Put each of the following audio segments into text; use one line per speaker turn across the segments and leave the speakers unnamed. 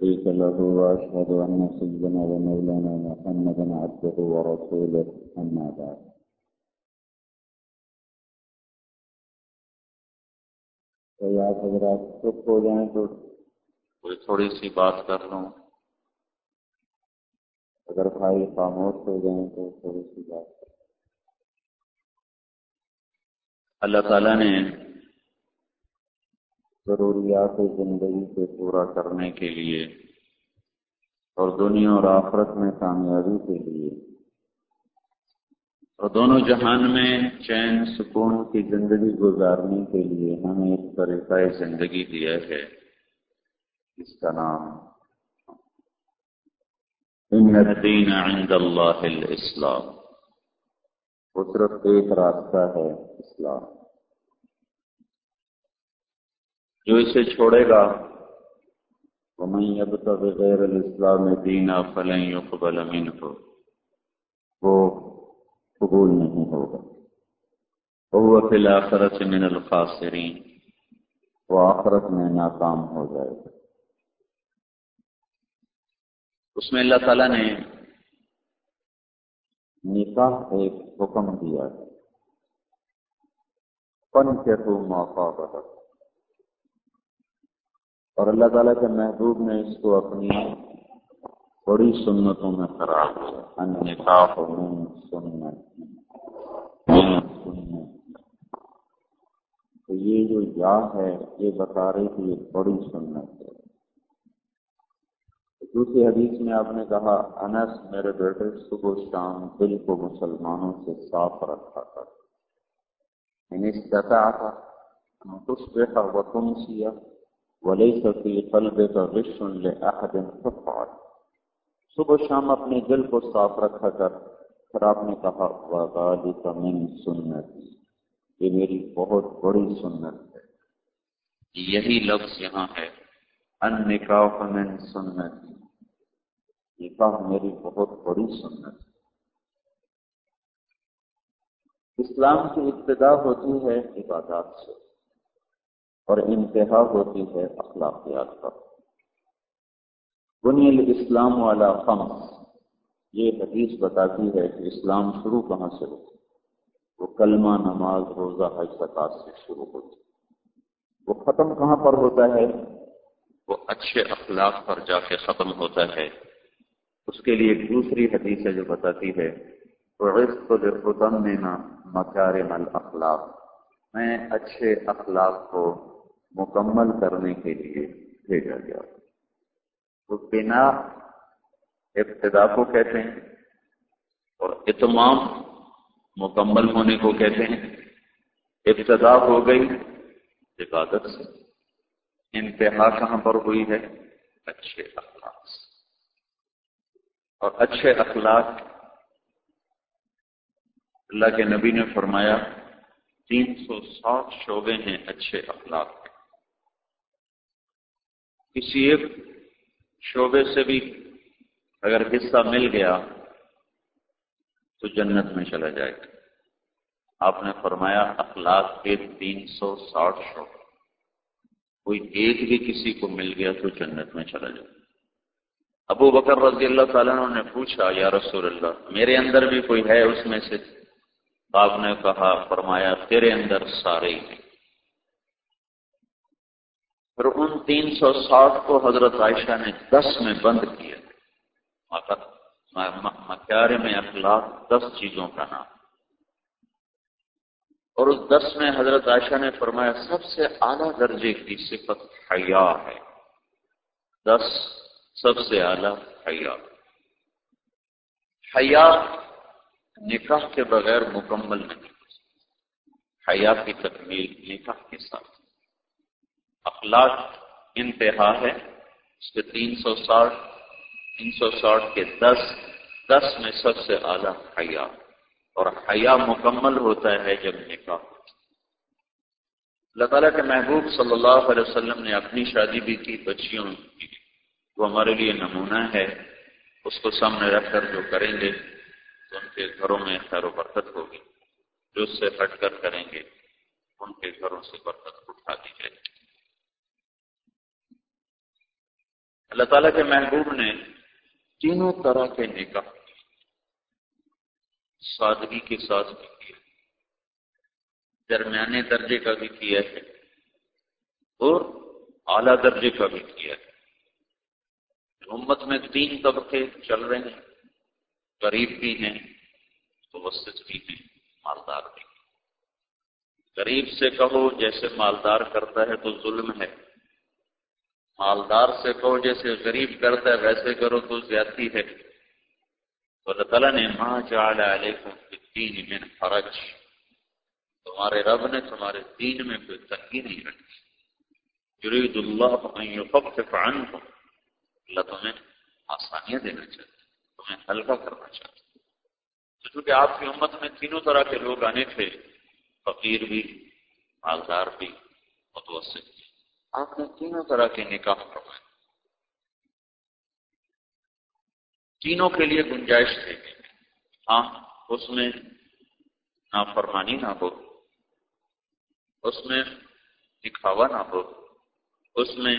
شريك له وأشهد أن سيدنا ومولانا محمدا عبده ورسوله أما بعد. تو یا حضرات چپ ہو جائیں تو کوئی تھوڑی سی بات کر لوں۔ اگر بھائی خاموش ہو جائیں تو تھوڑی سی بات کر اللہ تعالیٰ نے ضروریات زندگی کو پورا کرنے کے لیے اور دنیا اور آخرت میں کامیابی کے لیے۔ اور دونوں جہان میں چین، سکون کی زندگی گزارنے کے لیے ہمیں ایک طریقہ زندگی دیا ہے، اس کا نام ان الدین عند اللہ الاسلام۔ وہ صرف ایک راستہ ہے، اسلام۔ جو اسے چھوڑے گا وہ میں اب تک غیر الاسلام دینا فلیں يقبل منه۔ وہ قبول نہیں ہوگا۔ وہ فی الآخرت من الخاسرین وہ آخرت میں ناکام ہو جائے گا۔ اس میں اللہ تعالیٰ نے نکاح ایک حکم دیا ہے۔ فن کے تو موقع بہت اور اللہ تعالیٰ کے محبوب نے اس کو اپنی بڑی سنتوں میں قرار دیا۔ ان نکاح سنت۔ تو یہ جو یا ہے، یہ بتا رہے کہ یہ بڑی سنت ہے۔ دوسری حدیث میں آپ نے کہا، انس میرے بیٹے صبح شام دل کو مسلمانوں سے صاف رکھا تھا۔ یعنی استطاع تھا تصبح وتمسي وليس في قلبك غش لأحد فافعل صبح شام اپنے دل کو صاف رکھا کر، پھر آپ نے کہا وذالک من سنتی یہ میری بہت بڑی سنت ہے۔ یہی لفظ یہاں ہے۔ ان نکاح من سنتی۔ نکاح میری بہت بڑی سنت اسلام کی ابتدا ہوتی ہے عبادات سے۔ اور انتہا ہوتی ہے اخلاقیات پر۔ بنی الاسلام والا خمس۔ یہ حدیث بتاتی ہے کہ اسلام شروع کہاں سے ہوتی وہ کلمہ نماز روزہ حج زکات سے شروع ہوتی وہ ختم کہاں پر ہوتا ہے؟ وہ اچھے اخلاق پر جا کے ختم ہوتا ہے۔ اس کے لیے ایک دوسری حدیث ہے جو بتاتی ہے ختم مکارم الاخلاق میں اچھے اخلاق کو مکمل کرنے کے لیے بھیجا گیا۔ تو بنا ابتدا کو کہتے ہیں اور اتمام مکمل ہونے کو کہتے ہیں۔ ابتدا ہو گئی عبادت سے۔ انتہا کہاں پر ہوئی ہے؟ اچھے اخلاق سے۔ اور اچھے اخلاق اللہ کے نبی نے فرمایا، تین سو ساٹھ شعبے ہیں اچھے اخلاق کے۔ کسی ایک شعبے سے بھی اگر حصہ مل گیا تو جنت میں چلا جائے گا۔ آپ نے فرمایا اخلاق کے تین سو ساٹھ شعبے۔ کوئی ایک بھی کسی کو مل گیا تو جنت میں چلا جائے۔ ابو بکر رضی اللہ تعالیٰ نے پوچھا، یا رسول اللہ، میرے اندر بھی کوئی ہے؟ اس میں سے آپ نے کہا، فرمایا، تیرے اندر سارے ہی پھر ان تین سو ساٹھ کو حضرت عائشہ نے دس میں بند کیا۔ مکیارے میں اخلاق دس چیزوں کا نام۔ اور اس دس میں حضرت عائشہ نے فرمایا، سب سے اعلیٰ درجے کی صفت حیا ہے۔ دس سب سے اعلیٰ حیا۔ حیا نکاح کے بغیر مکمل نہیں حیا کی تکمیل نکاح کے ساتھ۔ اخلاق انتہا ہے۔ اس کے تین سو ساٹھ، تین سو ساٹھ کے دس دس میں سب سے اعلیٰ حیا۔ اور حیا مکمل ہوتا ہے جب نکاح۔ اللہ تعالیٰ کے محبوب صلی اللہ علیہ وسلم نے اپنی شادی بھی کی بچیوں کی۔ وہ ہمارے لیے نمونہ ہے۔ اس کو سامنے رکھ کر جو کریں گے، تو ان کے گھروں میں خیر و برکت ہوگی۔ جو اس سے ہٹ کر کریں گے، ان کے گھروں سے برکت اٹھا دی جائے۔ گی اللہ تعالیٰ کے محبوب نے تینوں طرح کے نکاح سادگی کے ساتھ بھی کیا درمیانے درجے کا بھی کیا ہے اور اعلی درجے کا بھی کیا ہے۔ امت میں تین طبقے چل رہے ہیں۔ غریب بھی ہیں، متوسط بھی ہیں، مالدار بھی غریب سے کہو جیسے مالدار کرتا ہے تو ظلم ہے۔ مالدار سے کہو جیسے غریب کرتا ہے، ویسے کرو تو زیادتی ہے۔ تو اللہ تعالیٰ نے ماں جعل علیکم دین من حرج تمہارے رب نے تمہارے دین میں کوئی تنگی نہیں رکھی۔ یرید اللہ ان یخفف عنکم۔ اللہ تمہیں آسانیاں دینا چاہتے تمہیں ہلکا کرنا چاہتے تو چونکہ آپ کی امت میں تینوں طرح کے لوگ آنے تھے، فقیر بھی، مالدار بھی، متوسط۔ بھی آپ نے تینوں طرح کے نکاح کروائے تینوں کے لیے گنجائش تھے ہاں اس میں نافرمانی نہ ہو۔ اس میں دکھاوا نہ ہو۔ اس میں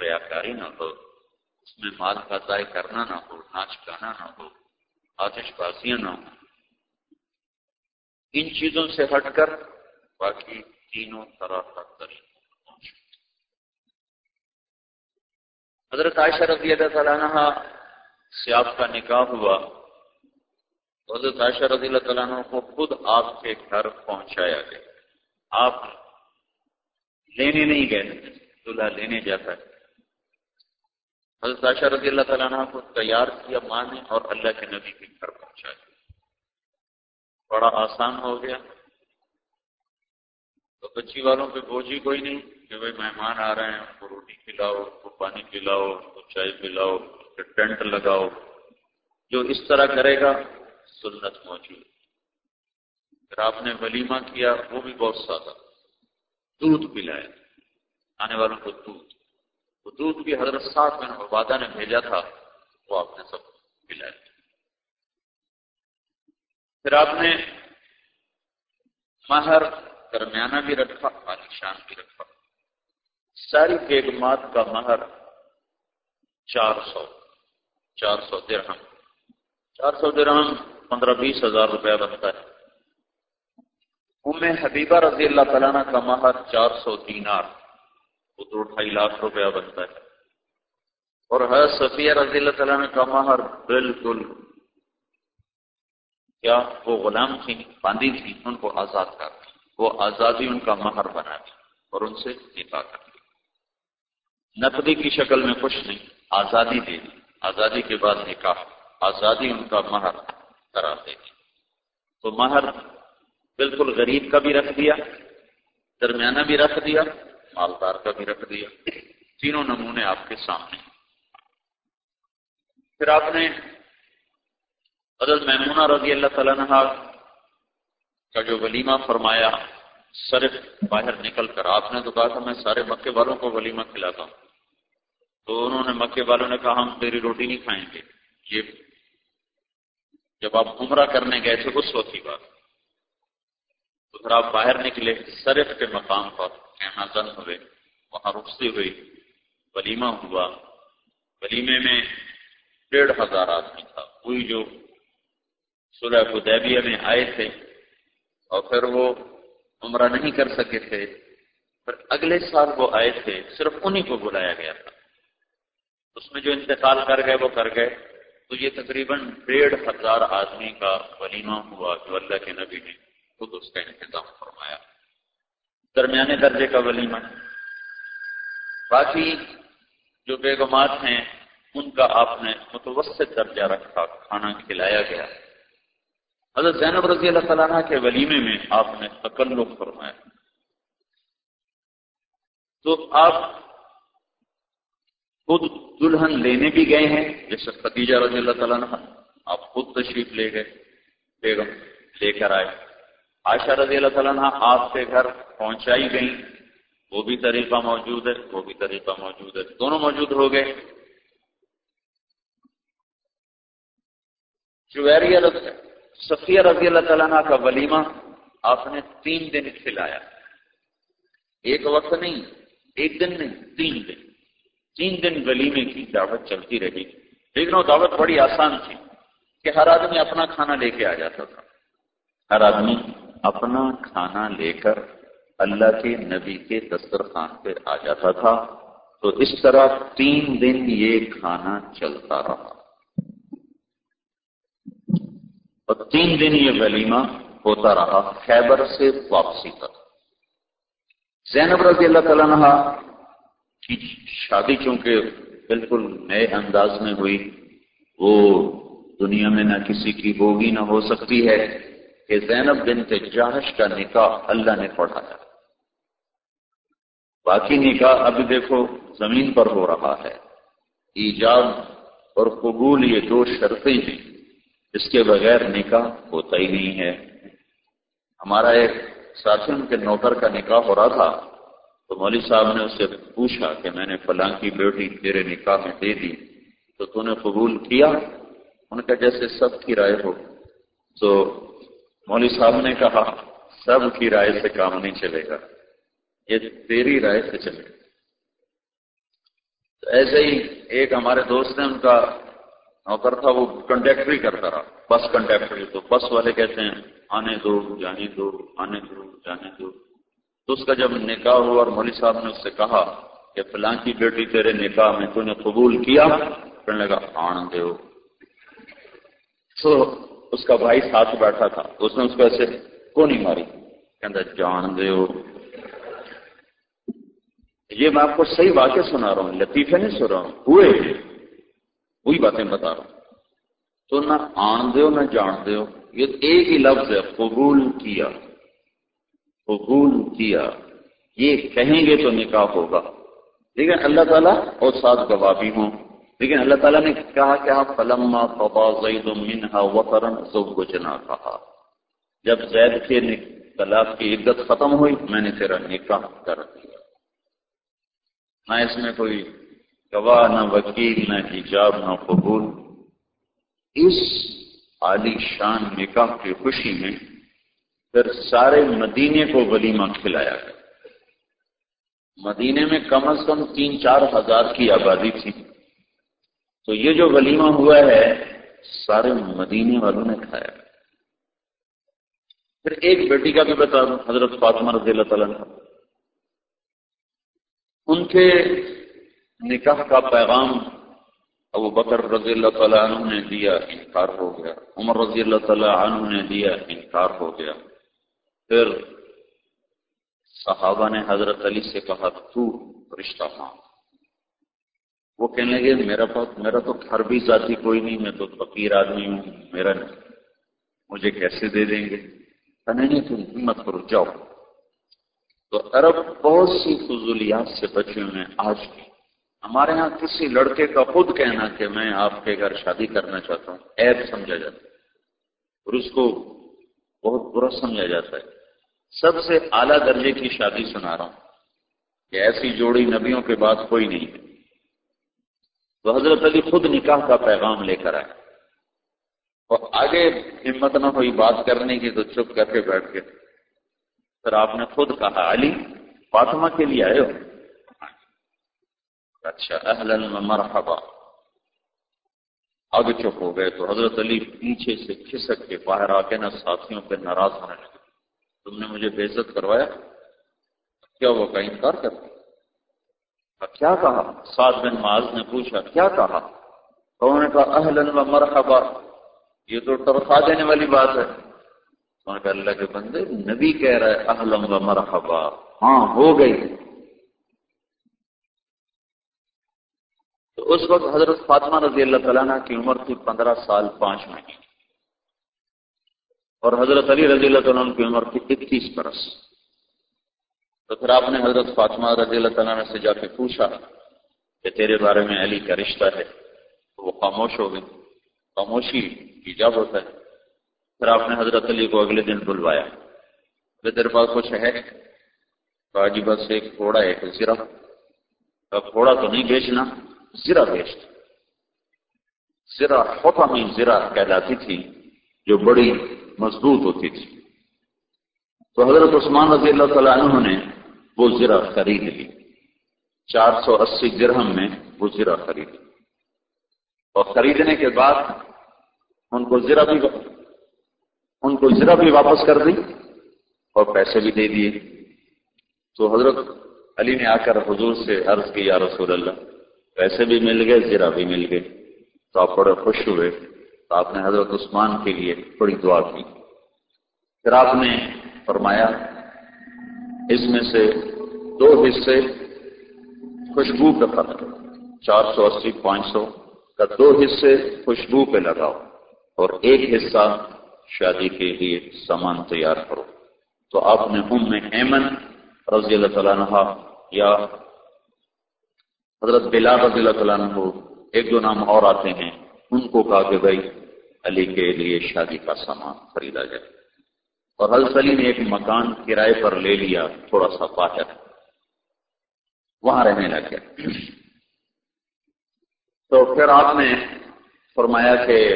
ریاکاری نہ ہو۔ اس میں مال کا ضائع کرنا نہ ہو، ناچ گانا نہ ہو آتش بازیاں نہ ہو ان چیزوں سے ہٹ کر باقی تینوں طرح کا طریقہ حضرت عائشہ رضی اللہ تعالیٰ عنہ سے آپ کا نکاح ہوا۔ حضرت عائشہ رضی اللہ تعالیٰ عنہ کو خود آپ کے گھر پہنچایا گیا۔ آپ لینے نہیں گئے، دلہا لینے جاتا ہے۔ حضرت عائشہ رضی اللہ تعالیٰ عنہ کو تیار کیا ماں نے اور اللہ کے نبی کے گھر پہنچایا۔ بڑا آسان ہو گیا۔ تو بچی والوں پہ بوجھ ہی کوئی نہیں۔ کہ بھائی مہمان آ رہے ہیں ان کو روٹی کھلاؤ ان کو پانی پلاؤ ان کو چائے پلاؤ ٹینٹ لگاؤ۔ جو اس طرح کرے گا، سنت موجود پھر آپ نے ولیمہ کیا، وہ بھی بہت سادہ۔ دودھ پلایا۔ آنے والوں کو دودھ۔ وہ دودھ بھی حضرت صاحب میں وبادہ نے بھیجا تھا، وہ آپ نے سب پلایا۔ پھر آپ نے مہر درمیانہ بھی رکھا عالیشان بھی رکھا۔ ساری بیگمات کا مہر چار سو چار سو درہم۔ چار سو درہم پندرہ بیس ہزار روپیہ بنتا ہے۔ ام حبیبہ رضی اللہ تعالیٰ کا مہر چار سو دینار۔ وہ دو ڈھائی لاکھ روپیہ بنتا ہے۔ اور حضرت صفیہ رضی اللہ تعالیٰ کا مہر بالکل کیا وہ غلام تھی، باندھی تھی، ان کو آزاد کر دی۔ وہ آزادی ان کا مہر بنا دی اور ان سے نکاح کر دی۔ نقدی کی شکل میں کچھ نہیں، آزادی دے دی۔ آزادی کے بعد نکاح، آزادی ان کا مہر کرا دے دی۔ تو مہر بالکل غریب کا بھی رکھ دیا، درمیانہ بھی رکھ دیا، مالدار کا بھی رکھ دیا۔ تینوں نمونے آپ کے سامنے۔ پھر آپ نے حضرت محمونہ رضی اللہ تعالیٰ نے کا جو ولیمہ فرمایا صرف باہر نکل کر، آپ نے تو کہا تھا میں سارے مکے والوں کو ولیمہ کھلاتا ہوں۔ تو انہوں نے مکے والوں نے کہا ہم تیری روٹی نہیں کھائیں گے۔ یہ جب آپ عمرہ کرنے گئے تھے اس وقت کی بات۔ تو پھر آپ باہر نکلے، صرف کے مقام پر کہنا زن ہوئے، وہاں رخصتی ہوئی، ولیمہ ہوا۔ ولیمے میں ڈیڑھ ہزار آدمی تھا، وہی جو صلح حدیبیہ میں آئے تھے۔ اور پھر وہ عمرہ نہیں کر سکے تھے۔ پھر اگلے سال وہ آئے تھے، صرف انہی کو بلایا گیا تھا۔ اس میں جو انتقال کر گئے وہ کر گئے۔ تو یہ تقریباً ڈیڑھ ہزار آدمی کا ولیمہ ہوا جو اللہ کے نبی نے خود اس کا انتظام فرمایا۔ درمیانے درجے کا ولیمہ۔ باقی جو بیگمات ہیں، ان کا آپ نے متوسط درجہ رکھا، کھانا کھلایا گیا۔ حضرت زینب رضی اللہ تعالیٰ کے ولیمے میں آپ نے تکلق فرمایا۔ تو آپ خود دلہن لینے بھی گئے ہیں۔ جیسے ختیجہ رضی اللہ تعالیٰ نے آپ خود تشریف لے گئے، بیگم لے کر آئے۔ عائشہ رضی اللہ تعالیٰ نے آپ کے گھر پہنچائی گئی وہ بھی طریقہ موجود ہے، وہ بھی طریقہ موجود ہے۔ دونوں موجود ہو گئے۔ جویری صفیہ رضی اللہ تعالیٰ کا ولیمہ آپ نے تین دن کھلایا ایک وقت نہیں، ایک دن نہیں، تین دن۔ تین دن ولیمے کی دعوت چلتی رہی۔ لیکن وہ دعوت بڑی آسان تھی کہ ہر آدمی اپنا کھانا لے کے آ جاتا تھا۔ ہر آدمی اپنا کھانا لے کر اللہ کے نبی کے دسترخوان پہ آ جاتا تھا۔ تو اس طرح تین دن یہ کھانا چلتا رہا۔ اور تین دن یہ ولیمہ ہوتا رہا خیبر سے واپسی تک۔ زینب رضی اللہ تعالیٰ جی، جی، شادی چونکہ بالکل نئے انداز میں ہوئی، وہ دنیا میں نہ کسی کی ہوگی نہ ہو سکتی ہے کہ زینب بنت جہش کا نکاح اللہ نے پڑھایا باقی نکاح اب دیکھو زمین پر ہو رہا ہے۔ ایجاب اور قبول یہ دو شرطیں ہیں۔ اس کے بغیر نکاح ہوتا ہی نہیں ہے۔ ہمارا ایک ساتھی ان کے نوکر کا نکاح ہو رہا تھا۔ تو مولوی صاحب نے اس سے پوچھا کہ میں نے فلاں کی بیٹی تیرے نکاح میں دے دی، تو تو نے قبول کیا؟ ان کا جیسے سب کی رائے ہو۔ تو مولوی صاحب نے کہا، سب کی رائے سے کام نہیں چلے گا، یہ تیری رائے سے چلے گا۔ تو ایسے ہی ایک ہمارے دوست نے ان کا نوکر تھا، وہ کنڈکٹری کرتا رہا۔ بس کنڈکٹری تو بس والے کہتے ہیں، آنے دو، جانے دو، آنے دو، جانے دو۔ تو اس کا جب نکاح ہوا اور مولوی صاحب نے اس سے کہا کہ فلاں کی بیٹی تیرے نکاح میں تو نے قبول کیا کہنے لگا، آن دو تو اس کا بھائی ساتھ بیٹھا تھا، اس نے اس کو ایسے کو نہیں ماری کہ جان دو یہ میں آپ کو صحیح واقع سنا رہا ہوں، لطیفے نہیں سن رہا ہوں، ہوئے وہی باتیں بتا رہا ہوں۔ تو نہ آن دو نہ جان دو یہ ایک ہی لفظ ہے، قبول کیا۔ قبول کیا۔ یہ کہیں گے تو نکاح ہوگا۔ لیکن اللہ تعالیٰ اور ساتھ گواہ بھی ہوں۔ لیکن اللہ تعالیٰ نے کہا کہ آپ فلما فبا زید منہا وطرن زوجنا کہا۔ جب زید کے طلاق کی عدت ختم ہوئی، میں نے تیرا نکاح کر دیا۔ نہ اس میں کوئی گواہ، نہ وکیل، نہ حجاب، نہ قبول۔ اس عالی شان نکاح کی خوشی میں پھر سارے مدینے کو ولیمہ کھلایا۔ گیا مدینے میں کم از کم تین چار ہزار کی آبادی تھی۔ تو یہ جو ولیمہ ہوا ہے، سارے مدینے والوں نے کھایا۔ پھر ایک بیٹی کا بھی بتا دوں، حضرت فاطمہ رضی اللہ تعالیٰ نے ان کے نکاح کا پیغام ابو بکر رضی اللہ تعالیٰ عنہ نے دیا، انکار ہو گیا۔ عمر رضی اللہ تعالیٰ عنہ نے دیا، انکار ہو گیا۔ پھر صحابہ نے حضرت علی سے کہا، تو رشتہ مانگ. وہ کہنے لگے، میرا پاس، میرا تو گھر بھی ذاتی کوئی نہیں، میں تو فقیر آدمی ہوں، میرا نہیں، مجھے کیسے دے دیں گے؟ نہیں نہیں، تم ہمت کرو، جاؤ. تو عرب بہت سی فضولیات سے بچے ہوئے آج بھی۔ ہمارے ہاں کسی لڑکے کا خود کہنا کہ میں آپ کے گھر شادی کرنا چاہتا ہوں ایپ سمجھا جاتا ہے اور اس کو بہت برا سمجھا جاتا ہے۔ سب سے اعلیٰ درجے کی شادی سنا رہا ہوں کہ ایسی جوڑی نبیوں کے بعد کوئی نہیں ہے۔ تو حضرت علی خود نکاح کا پیغام لے کر آئے۔ اور آگے ہمت نہ ہوئی بات کرنے کی تو چپ کر کے بیٹھ کے پھر آپ نے خود کہا، علی، فاطمہ کے لیے آئے ہو؟ اچھا اہلا مرحبا۔ اب چپ ہو گئے تو حضرت علی پیچھے سے کھسک کے باہر آ کے نا ساتھیوں پہ ناراض ہونے لگے۔ تم نے مجھے بے عزت کروایا؟ کیا وہ کا انکار کرتے کیا کہا؟ سعد بن معاذ نے پوچھا کیا کہا؟ انہوں نے کہا اہلا و مرحبا یہ تو ٹرخا دینے والی بات ہے۔ انہوں نے کہا اللہ کے بندے نبی کہہ رہا ہے اہلم و مرحبا۔ ہاں ہو گئی۔ تو اس وقت حضرت فاطمہ رضی اللہ تعالیٰ کی عمر تھی پندرہ سال پانچ مہینے۔ اور حضرت علی رضی اللہ تعالیٰ کی عمر تھی اکیس برس۔ تو پھر آپ نے حضرت فاطمہ رضی اللہ تعالیٰ سے جا کے پوچھا کہ تیرے بارے میں علی کا رشتہ ہے؟ تو وہ خاموش ہو گئی خاموشی ایجاب ہوتا ہے۔ پھر آپ نے حضرت علی کو اگلے دن بلوایا۔ تیرے پاس کچھ ہے؟ جی بس ایک گھوڑا ایک زیرہ گھوڑا تو نہیں بیچنا۔ زرا بیچ زرا ہوتا میں کہلاتی تھی جو بڑی مضبوط ہوتی تھی۔ تو حضرت عثمان رضی اللہ تعالیٰ عنہ نے وہ زرا خرید لی۔ چار سو اسی گرہم میں وہ زرا خریدی اور خریدنے کے بعد ان کو زرا بھی ان کو زرا بھی واپس کر دی اور پیسے بھی دے دیے۔ تو حضرت علی نے آ کر حضور سے عرض کی، یا رسول اللہ پیسے بھی مل گئے زرا بھی مل گئے۔ تو آپ بڑے خوش ہوئے۔ تو آپ نے حضرت عثمان کے لیے بڑی دعا کی۔ پھر آپ نے فرمایا، اس میں سے دو حصے خوشبو کا فرق چار سو اسی، پانچ سو کا دو حصے خوشبو پہ لگاؤ اور ایک حصہ شادی کے لیے سامان تیار کرو۔ تو آپ نے ام میں ایمن رضی اللہ تعالیٰ یا حضرت بلا رضی اللہ تعالیٰ عنہ ایک دو نام اور آتے ہیں، ان کو کہا کہ بھائی علی کے لیے شادی کا سامان خریدا جائے۔ اور حضرت علی نے ایک مکان کرائے پر لے لیا، تھوڑا سا باہر۔ وہاں رہنے لگ گیا۔ تو پھر آپ نے فرمایا کہ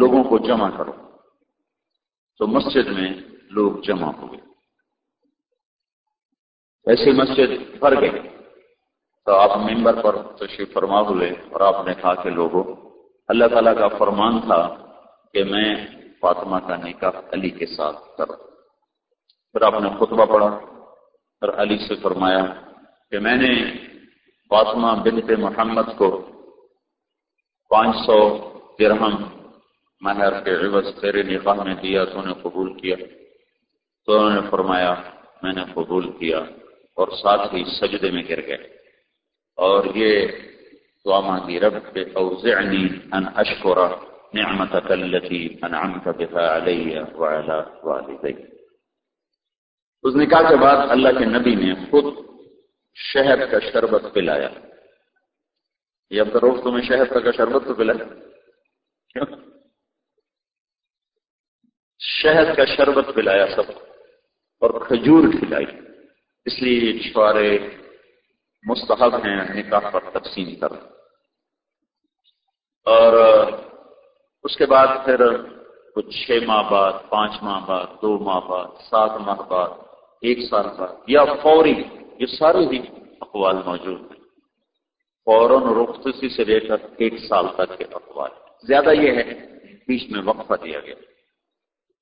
لوگوں کو جمع کرو۔ تو مسجد میں لوگ جمع ہوئے۔ ایسی مسجد بھر گئی۔ تو آپ ممبر پر تشریف فرما ہوئے اور آپ نے کہا کہ لوگوں اللہ تعالیٰ کا فرمان تھا کہ میں فاطمہ کا نکاح علی کے ساتھ کروں۔ پھر آپ نے خطبہ پڑھا اور علی سے فرمایا کہ میں نے فاطمہ بنت محمد کو پانچ سو درہم مہر کے عوض تیرے نکاح میں دیا، تو انہیں قبول کیا۔ تو انہوں نے فرمایا، میں نے قبول کیا اور ساتھ ہی سجدے میں گر گئے اور یہ دعا مانگی، رب اوزعنی ان اشکر نعمتك التي انعمت بها علي وعلى والدي اس نکاح کے بعد اللہ کے نبی نے خود شہد کا شربت پلایا۔ یہ اب روز تمہیں شہد کا شربت تو پلایا۔ شہد کا شربت پلایا سب، اور کھجور کھلائی۔ اس لیے چھوارے مستحب ہیں یعنی نکاح پر تقسیم کر اور اس کے بعد پھر کچھ چھ ماہ بعد، پانچ ماہ بعد، دو ماہ بعد، سات ماہ بعد، ایک سال بعد، یا فوری، یہ سارے ہی اقوال موجود ہیں۔ فوراً رخصتی سے لے کر ایک سال تک کے اقوال۔ زیادہ یہ ہے، بیچ میں وقفہ دیا گیا۔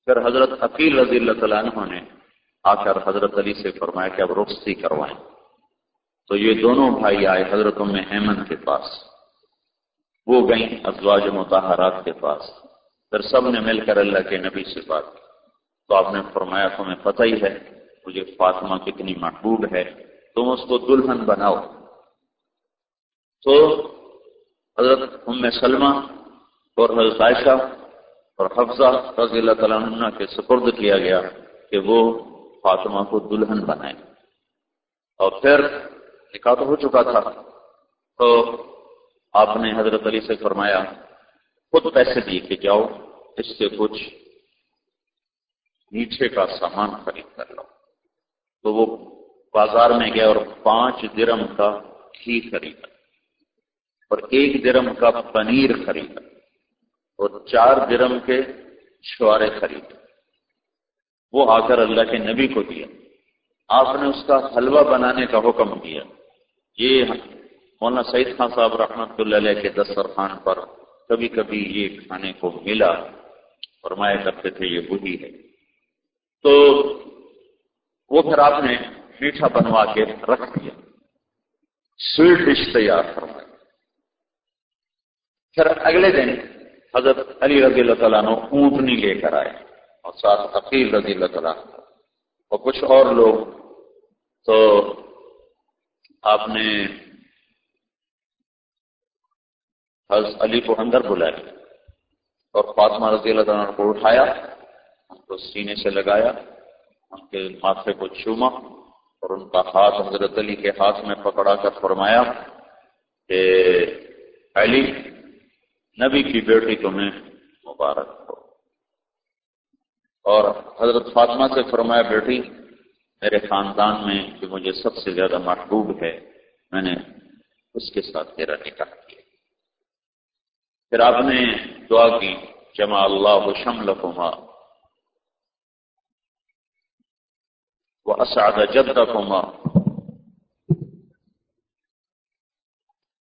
پھر حضرت عقیل رضی اللہ تعالیٰ عنہ نے آ کر حضرت علی سے فرمایا کہ اب رخصتی کروائیں۔ تو یہ دونوں بھائی آئے حضرتوں میں ایمن کے پاس۔ وہ گئیں ازواج متحرات کے پاس۔ پھر سب نے مل کر اللہ کے نبی سے بات تو آپ نے فرمایا، تمہیں پتہ ہی ہے، مجھے فاطمہ کتنی محبوب ہے۔ تم اس کو دلہن بناؤ۔ تو حضرت ام سلمہ اور حضرت عائشہ اور حفظہ رضی اللہ تعالیٰ عنہ کے سپرد کیا گیا کہ وہ فاطمہ کو دلہن بنائے اور پھر نکاح تو ہو چکا تھا۔ تو آپ نے حضرت علی سے فرمایا، خود پیسے دیے کہ جاؤ، اس سے کچھ میٹھے کا سامان خرید کر لو۔ تو وہ بازار میں گیا اور پانچ درم کا گھی خریدا اور ایک درم کا پنیر خریدا اور چار درم کے چھوارے خریدے وہ آ کر اللہ کے نبی کو دیا۔ آپ نے اس کا حلوہ بنانے کا حکم دیا۔ یہ مولانا سعید خان صاحب رحمۃ اللہ علیہ کے دسترخوان پر کبھی کبھی یہ کھانے کو ملا، فرمایا کرتے تھے یہ وہی ہے۔ تو وہ پھر آپ نے میٹھا بنوا کے رکھ دیا۔ سویٹ ڈش تیار فرمایا پھر اگلے دن حضرت علی رضی اللہ تعالیٰ نے اونٹنی لے کر آئے اور ساتھ عقیل رضی اللہ تعالیٰ اور کچھ اور لوگ تو آپ نے حضرت علی کو اندر بلایا اور فاطمہ رضی اللہ تعالیٰ کو اٹھایا، ان کو سینے سے لگایا، ان کے ماتھے کو چوما اور ان کا ہاتھ حضرت علی کے ہاتھ میں پکڑا کر فرمایا کہ علی، نبی کی بیٹی تمہیں مبارک ہو۔ اور حضرت فاطمہ سے فرمایا، بیٹی میرے خاندان میں جو مجھے سب سے زیادہ محبوب ہے، میں نے اس کے ساتھ تیرا نکاح کیا۔ پھر آپ نے دعا کی، جمع اللہ شمل کما وہ اسعد جد کما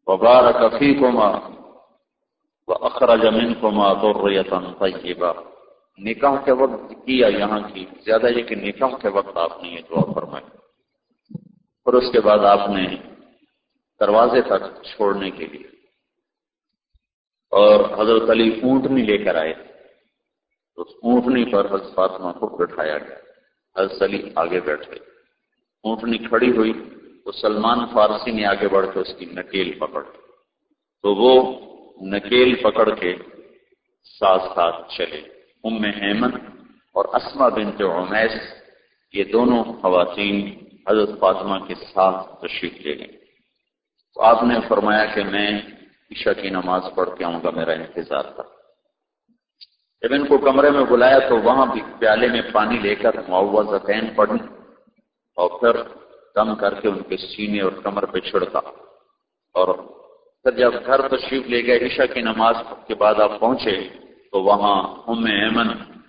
وبارك فيكما وأخرج منكما ذرية طيبة نکاح کے وقت کیا یہاں کی؟ زیادہ یہ کہ نکاح کے وقت آپ نے یہ دعا فرمائی۔ اور اس کے بعد آپ نے دروازے تک چھوڑنے کے لیے۔ اور حضرت علی اونٹنی لے کر آئے۔ اس اونٹنی پر حضرت فاطمہ کو بٹھایا گیا۔ حضرت علی آگے بیٹھے اونٹنی کھڑی ہوئی۔ تو سلمان فارسی نے آگے بڑھ کے اس کی نکیل پکڑ۔ تو وہ نکیل پکڑ کے ساتھ ساتھ چلے۔ ام حیمن اور اسما بنت عمیس، یہ دونوں خواتین حضرت فاطمہ کے ساتھ تشریف لے گئے۔ تو آپ نے فرمایا کہ میں عشاء کی نماز پڑھ کے آؤں گا، میرا انتظار تھا۔ جب ان کو کمرے میں بلایا تو وہاں بھی پیالے میں پانی لے کر معوضتین پڑھی اور پھر کم کر کے ان کے سینے اور کمر پہ چھڑکا اور پھر جب گھر تشریف لے گئے، عشاء کی نماز کے بعد آپ پہنچے تو وہاں ام ایمن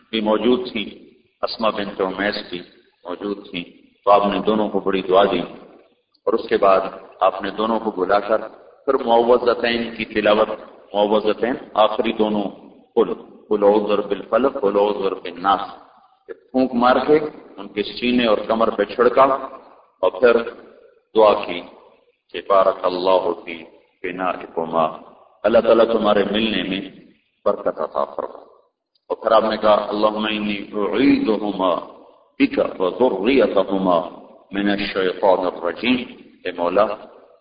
بھی موجود تھی اسما بن میس بھی موجود تھی تو آپ نے دونوں کو بڑی دعا دی۔ اور اس کے بعد آپ نے دونوں کو بلا کر پھر معوضتین کی تلاوت معوضتین آخری دونوں کل کلوزر بالفلق کلوزر بالناس پھونک مار کے ان کے سینے اور کمر پہ چھڑکا اور پھر دعا کی کہ بارک اللہ ہوتی بنا اللہ تعالیٰ تمہارے ملنے میں برکت عطا فرما۔ اور پھر آپ نے کہا، اللہم انی اعیدہما بکا و ذریتہما من الشیطان الرجیم۔ اے مولا،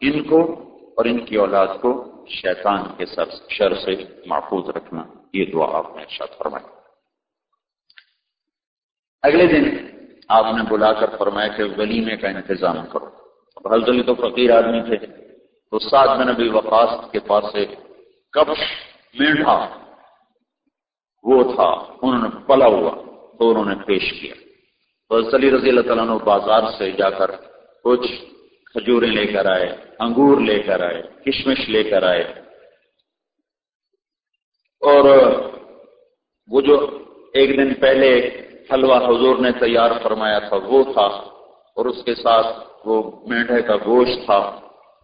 ان کو اور ان کی اولاد کو شیطان کے سر شر سے محفوظ رکھنا۔ یہ دعا آپ نے ارشاد فرمائی۔ اگلے دن آپ نے بلا کر فرمایا کہ ولیمے کا انتظام کرو۔ اب حضرت تو فقیر آدمی تھے۔ تو سات میں نبی وقاص کے پاس سے کبش میڈھا وہ تھا، انہوں نے پلا ہوا تو انہوں نے پیش کیا۔ تو علی رضی اللہ تعالیٰ نے بازار سے جا کر کچھ کھجوریں لے کر آئے، انگور لے کر آئے، کشمش لے کر آئے۔ اور وہ جو ایک دن پہلے حلوہ حضور نے تیار فرمایا تھا، وہ تھا۔ اور اس کے ساتھ وہ مینڈے کا گوشت تھا،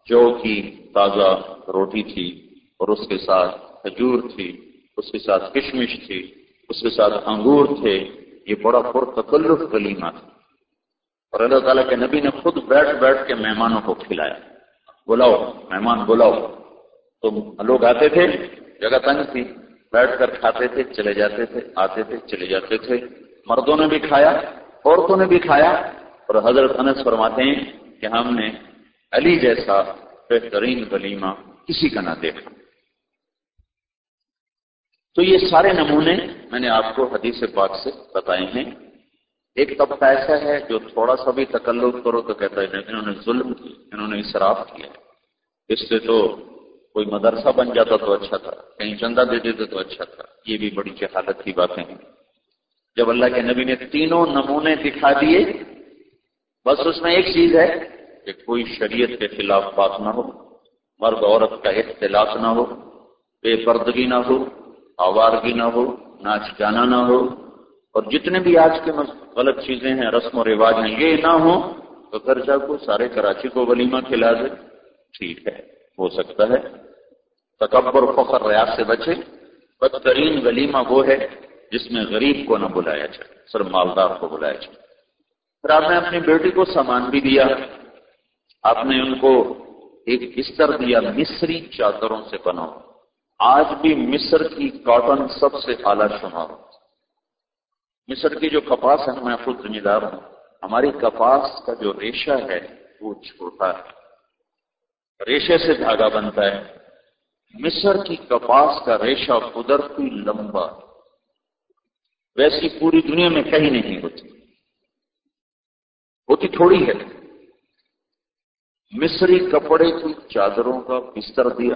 جو کی تازہ روٹی تھی۔ اور اس کے ساتھ کھجور تھی۔ اس کے ساتھ کشمش تھی اس کے ساتھ انگور تھے، یہ بڑا پرتکلف کلیمہ تھا۔ اور اللہ تعالیٰ کے نبی نے خود بیٹھ بیٹھ کے مہمانوں کو کھلایا۔ بلاؤ، مہمان بلاؤ۔ تو لوگ آتے تھے، جگہ تنگ تھی۔ بیٹھ کر کھاتے تھے، چلے جاتے تھے، آتے تھے، چلے جاتے تھے۔ مردوں نے بھی کھایا، عورتوں نے بھی کھایا۔ اور حضرت انس فرماتے ہیں کہ ہم نے علی جیسا بہترین ولیمہ کسی کا نہ دیکھا۔ تو یہ سارے نمونے میں نے آپ کو حدیث پاک سے بتائے ہیں۔ ایک طبقہ ایسا ہے جو تھوڑا سا بھی تکلف کرو تو کہتا ہے انہوں نے ظلم کیا، انہوں نے اصراف کیا۔ اس سے تو کوئی مدرسہ بن جاتا تو اچھا تھا، کہیں چندہ دے دیتے تو اچھا تھا۔ یہ بھی بڑی جہالت کی باتیں ہیں۔ جب اللہ کے نبی نے تینوں نمونے دکھا دیے، بس اس میں ایک چیز ہے کہ کوئی شریعت کے خلاف بات نہ ہو، مرد عورت کا اختلاف نہ ہو، بے پردگی نہ ہو آوارگی نہ ہو، ناچ گانا نہ ہو، اور جتنے بھی آج کے غلط چیزیں ہیں، رسم و رواج ہیں، یہ نہ ہو تو گھر کو سارے کراچی کو ولیمہ کھلا دے۔ ٹھیک ہے، ہو سکتا ہے۔ تکبر فخر ریاض سے بچے۔ بدترین ولیمہ وہ ہے جس میں غریب کو نہ بلایا جائے سر مالدار کو بلایا جائے۔ پھر آپ نے اپنی بیٹی کو سامان بھی دیا۔ آپ نے ان کو ایک بستر دیا، مصری چادروں سے بنا آج بھی مصر کی کاٹن سب سے اعلیٰ شمار مصر کی جو کپاس ہے، میں خود ذمہ دار ہوں۔ ہماری کپاس کا جو ریشہ ہے، وہ چھوٹا ہے۔ ریشے سے دھاگا بنتا ہے۔ مصر کی کپاس کا ریشہ قدرتی لمبا ویسی پوری دنیا میں کہیں نہیں ہوتی۔ ہوتی تھوڑی ہے۔ مصری کپڑے کی چادروں کا بستر دیا۔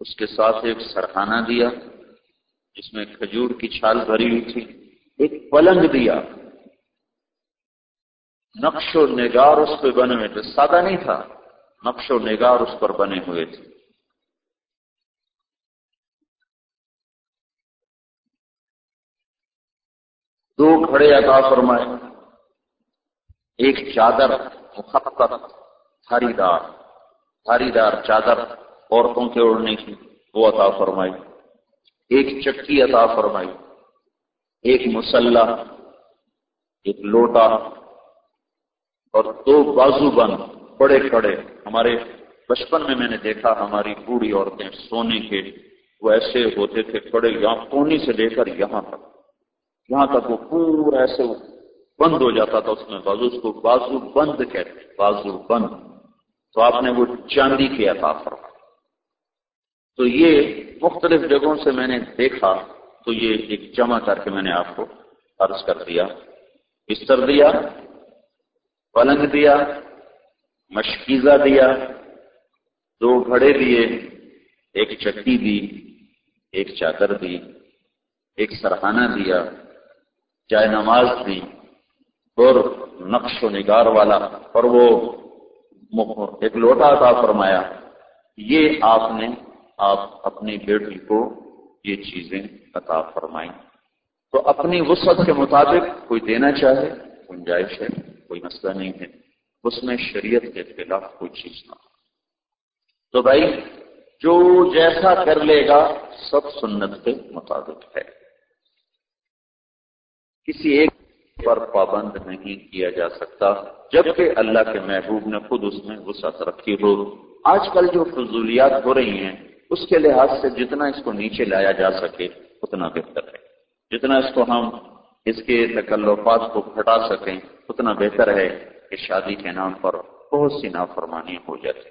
اس کے ساتھ ایک سرحانہ دیا، جس میں کھجور کی چھال بھری ہوئی تھی، ایک پلنگ دیا۔ نقش و نگار اس پہ بنے ہوئے تھے۔ سادہ نہیں تھا، نقش و نگار اس پر بنے ہوئے تھے۔ دو گھڑے عطا فرمائے۔ ایک چادر مخطط ہری دار بھاری دار چادر۔ عورتوں کے اڑنے کی وہ عطا فرمائی، ایک چکی عطا فرمائی، ایک مسلح، ایک لوٹا اور دو بازو بند بڑے کڑے ہمارے بچپن میں میں نے دیکھا ہماری بوڑھی عورتیں سونے کے وہ ایسے ہوتے تھے کڑے یہاں کونی سے لے کر یہاں تک۔ یہاں تک وہ پورا ایسے بند ہو جاتا تھا، اس میں بازو، اس کو بازو بند کہتے بازو بند۔ تو آپ نے وہ چاندی کے عطا فرمایا تو یہ مختلف جگہوں سے میں نے دیکھا، تو یہ ایک جمع کر کے میں نے آپ کو عرض کر دیا۔ بستر دیا پلنگ دیا، مشکیزہ دیا، دو گھڑے دیے ایک چکی دی، ایک چادر دی، ایک سرحانہ دیا، جائے نماز دی، اور نقش و نگار والا، اور وہ ایک لوٹا عطا فرمایا۔ یہ آپ نے آپ اپنی بیٹی کو یہ چیزیں عطا فرمائیں۔ تو اپنی وسعت کے مطابق کوئی دینا چاہے، گنجائش ہے، کوئی مسئلہ نہیں ہے، اس میں شریعت کے خلاف کوئی چیز نہ تو بھائی، جو جیسا کر لے گا، سب سنت کے مطابق ہے۔ کسی ایک پر پابند نہیں کیا جا سکتا، جبکہ اللہ کے محبوب نے خود اس میں وسعت رکھی ہو۔ آج کل جو فضولیات ہو رہی ہیں اس کے لحاظ سے جتنا اس کو نیچے لایا جا سکے، اتنا بہتر ہے۔ جتنا اس کو ہم اس کے تکلفات کو گھٹا سکیں، اتنا بہتر ہے کہ شادی کے نام پر بہت سی نافرمانی ہو جاتی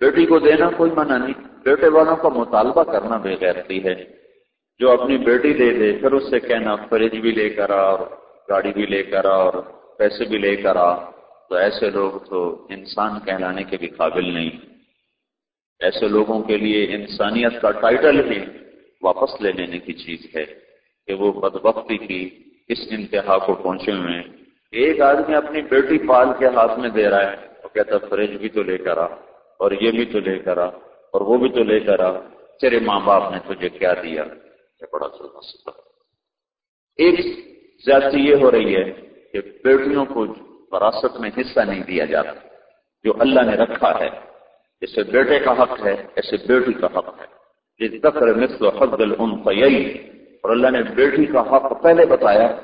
بیٹی کو دینا کوئی منع نہیں، بیٹے والوں کا مطالبہ کرنا بے غیرتی ہے۔ جو اپنی بیٹی دے دے، پھر اس سے کہنا، فریج بھی لے کر آ، اور گاڑی بھی لے کر آ، اور پیسے بھی لے کر آ۔ تو ایسے لوگ تو انسان کہلانے کے بھی قابل نہیں۔ ایسے لوگوں کے لیے انسانیت کا ٹائٹل ہی واپس لے لینے کی چیز ہے کہ وہ بدبختی کی اس انتہا کو پہنچے ہوئے ہیں۔ ایک آدمی اپنی بیٹی پال کے ہاتھ میں دے رہا ہے وہ کہتا فریج بھی تو لے کر آ، اور یہ بھی تو لے کر آ، اور وہ بھی تو لے کر آ، تیرے ماں باپ نے تجھے کیا دیا؟ یہ بڑا مسئلہ ایک زیادتی یہ ہو رہی ہے کہ بیٹیوں کو وراثت میں حصہ نہیں دیا جاتا، جو اللہ نے رکھا ہے۔ جیسے بیٹے کا حق ہے ایسے بیٹی کا حق ہے۔ جس تقر مثل و حق اور اللہ نے بیٹی کا حق پہلے بتایا،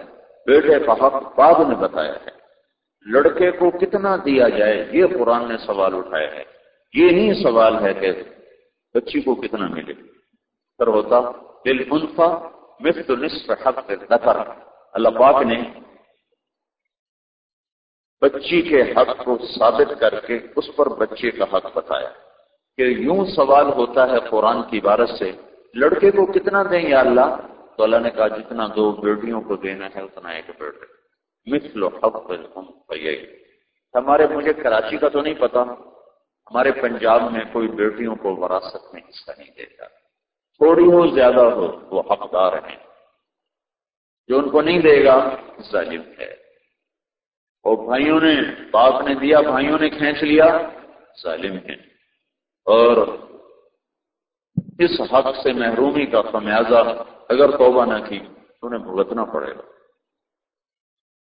بیٹے کا حق بعد میں بتایا ہے۔ لڑکے کو کتنا دیا جائے، یہ قرآن نے سوال اٹھایا ہے۔ یہ نہیں سوال ہے کہ بچی کو کتنا ملے۔ سر ہوتا بالانفا مثل نصف حق الذکر۔ اللہ پاک نے بچی کے حق کو ثابت کر کے اس پر بچے کا حق بتایا کہ یوں سوال ہوتا ہے قرآن کی عبارت سے، لڑکے کو کتنا دیں یا اللہ؟ تو اللہ نے کہا، جتنا دو بیٹیوں کو دینا ہے، اتنا ایک بیٹے۔ مثل حق ہمارے مجھے کراچی کا تو نہیں پتا۔ ہمارے پنجاب میں کوئی بیٹیوں کو وراثت میں حصہ نہیں دیتا تھوڑی ہو، زیادہ ہو، وہ حقدار ہیں۔ جو ان کو نہیں دے گا، ظالم ہے۔ اور بھائیوں نے، باپ نے دیا، بھائیوں نے کھینچ لیا، ظالم ہے اور اس حق سے محرومی کا خمیازہ اگر توبہ نہ کی، تو انہیں بھگتنا پڑے گا۔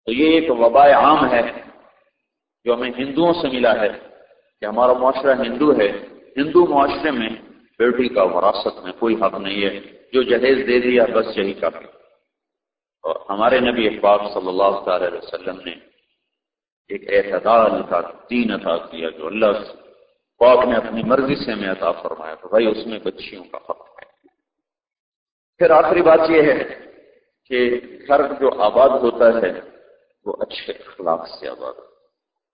تو یہ ایک وبا عام ہے جو ہمیں ہندوؤں سے ملا ہے کہ ہمارا معاشرہ ہندو ہے۔ ہندو معاشرے میں بیٹی کا وراثت میں کوئی حق نہیں ہے۔ جو جہیز دے دیا، بس یہی کافی۔ اور ہمارے نبی اقبال صلی اللہ علیہ وسلم نے ایک اعتدال کا دین عطا کیا جو اللہ پاک نے اپنی مرضی سے میں عطا فرمایا تو بھائی اس میں بچیوں کا حق ہے۔ پھر آخری بات یہ ہے کہ گھر جو آباد ہوتا ہے، وہ اچھے اخلاق سے آباد ہو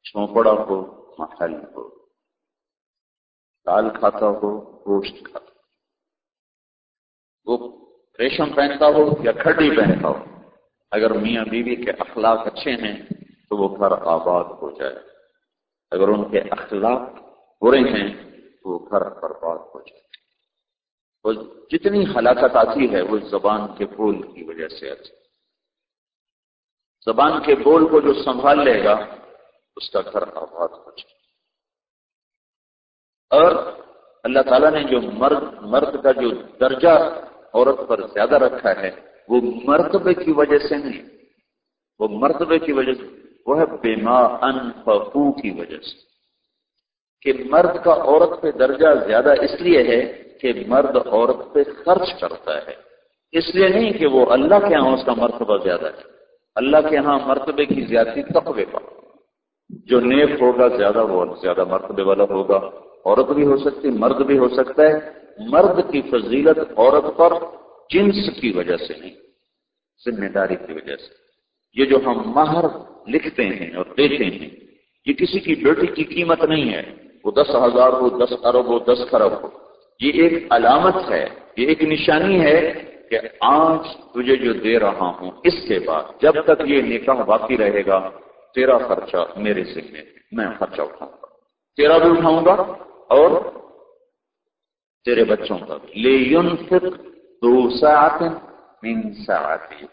چونپڑا ہو، محل ہو دال کھاتا ہو، گوشت کھاتا وہ ریشم پہنتا ہو یا کھڈی پہنتا ہو۔ اگر میاں بیوی کے اخلاق اچھے ہیں تو وہ گھر آباد ہو جائے۔ اگر ان کے اخلاق برے ہیں تو وہ گھر برباد ہو جائے۔ وہ جتنی ہلاکت آتی ہے، وہ زبان کے بول کی وجہ سے آتی زبان کے بول کو جو سنبھال لے گا، اس کا گھر آباد ہو جائے۔ اور اللہ تعالیٰ نے جو مرد مرد کا جو درجہ عورت پر زیادہ رکھا ہے، وہ مرتبے کی وجہ سے نہیں، وہ مرتبے کی وجہ سے وہ ہے بیما ان کی وجہ سے۔ کہ مرد کا عورت پہ درجہ زیادہ اس لیے ہے کہ مرد عورت پہ خرچ کرتا ہے۔ اس لیے نہیں کہ وہ اللہ کے ہاں اس کا مرتبہ زیادہ ہے۔ اللہ کے ہاں مرتبے کی زیادتی تقوی پر۔ جو نیک ہوگا زیادہ وہ زیادہ مرتبے والا ہوگا۔ عورت بھی ہو سکتی، مرد بھی ہو سکتا ہے۔ مرد کی فضیلت عورت پر جنس کی وجہ سے نہیں، ذمہ داری کی وجہ سے۔ یہ جو ہم مہر لکھتے ہیں اور دیتے ہیں، یہ کسی کی بیٹی کی قیمت نہیں ہے۔ وہ دس ہزار ہو، دس ارب ہو، دس خرب ہو۔ یہ ایک علامت ہے، یہ ایک نشانی ہے کہ آج تجھے جو دے رہا ہوں، اس کے بعد جب تک یہ نکاح باقی رہے گا، تیرا خرچہ میرے ذمے میں خرچہ اٹھاؤں گا۔ تیرا بھی اٹھاؤں گا اور تیرے بچوں کا لے دو ساعت من ساعتی